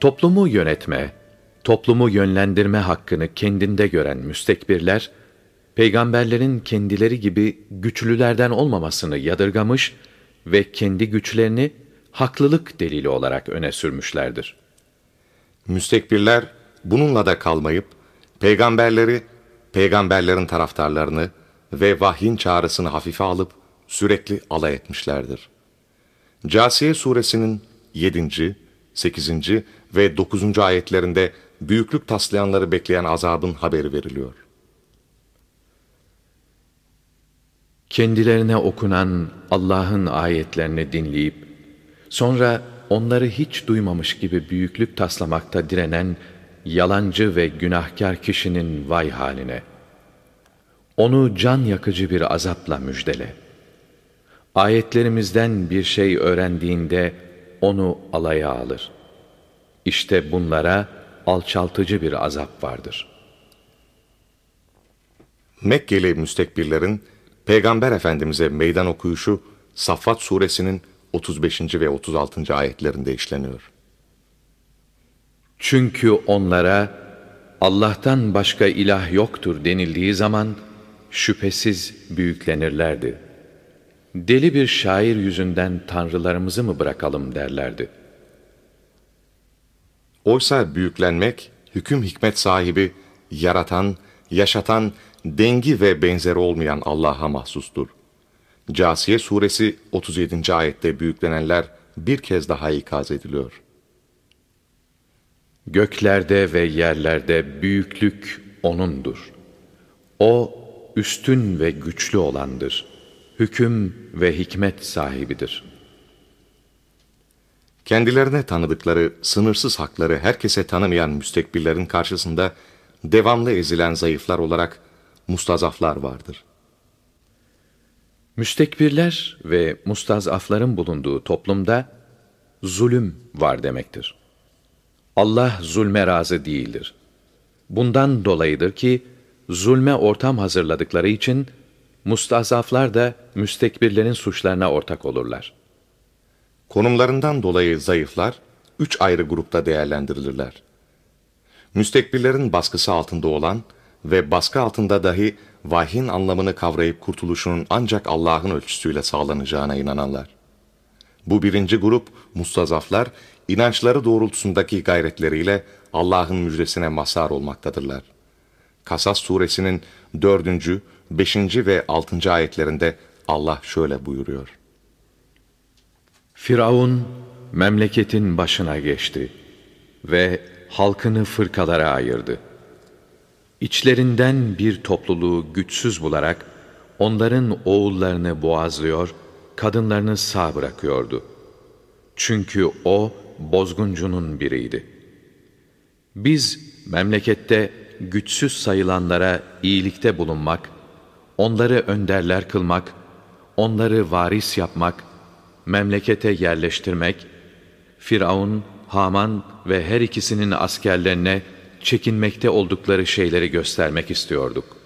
Toplumu yönetme, toplumu yönlendirme hakkını kendinde gören müstekbirler, peygamberlerin kendileri gibi güçlülerden olmamasını yadırgamış ve kendi güçlerini haklılık delili olarak öne sürmüşlerdir. Müstekbirler bununla da kalmayıp, peygamberleri, peygamberlerin taraftarlarını ve vahyin çağrısını hafife alıp sürekli alay etmişlerdir. Casiye suresinin 7. 8. ve 9. ayetlerinde büyüklük taslayanları bekleyen azabın haberi veriliyor. Kendilerine okunan Allah'ın ayetlerini dinleyip, sonra onları hiç duymamış gibi büyüklük taslamakta direnen yalancı ve günahkar kişinin vay haline. Onu can yakıcı bir azapla müjdele. Ayetlerimizden bir şey öğrendiğinde onu alaya alır. İşte bunlara alçaltıcı bir azap vardır. Mekkeli müstekbirlerin Peygamber Efendimiz'e meydan okuyuşu Saffat suresinin 35. ve 36. ayetlerinde işleniyor. Çünkü onlara Allah'tan başka ilah yoktur denildiği zaman şüphesiz büyüklenirlerdi. Deli bir şair yüzünden tanrılarımızı mı bırakalım derlerdi. Oysa büyüklenmek, hüküm hikmet sahibi, yaratan, yaşatan, dengi ve benzeri olmayan Allah'a mahsustur. Casiye suresi 37. ayette büyüklenenler bir kez daha ikaz ediliyor. Göklerde ve yerlerde büyüklük O'nundur. O, üstün ve güçlü olandır. Hüküm ve hikmet sahibidir. Kendilerine tanıdıkları sınırsız hakları herkese tanımayan müstekbirlerin karşısında devamlı ezilen zayıflar olarak mustazaflar vardır. Müstekbirler ve mustazafların bulunduğu toplumda zulüm var demektir. Allah zulme razı değildir. Bundan dolayıdır ki zulme ortam hazırladıkları için mustazaflar da müstekbirlerin suçlarına ortak olurlar. Konumlarından dolayı zayıflar üç ayrı grupta değerlendirilirler. Müstekbirlerin baskısı altında olan ve baskı altında dahi vahyin anlamını kavrayıp kurtuluşunun ancak Allah'ın ölçüsüyle sağlanacağına inananlar. Bu birinci grup mustazaflar, inançları doğrultusundaki gayretleriyle Allah'ın müjdesine mazhar olmaktadırlar. Kasas suresinin 4. 5. ve 6. ayetlerinde Allah şöyle buyuruyor. Firavun memleketin başına geçti ve halkını fırkalara ayırdı. İçlerinden bir topluluğu güçsüz bularak onların oğullarını boğazlıyor, kadınlarını sağ bırakıyordu. Çünkü o bozguncunun biriydi. Biz memlekette güçsüz sayılanlara iyilikte bulunmak, onları önderler kılmak, onları varis yapmak, memlekete yerleştirmek, Firavun, Haman ve her ikisinin askerlerine çekinmekte oldukları şeyleri göstermek istiyorduk.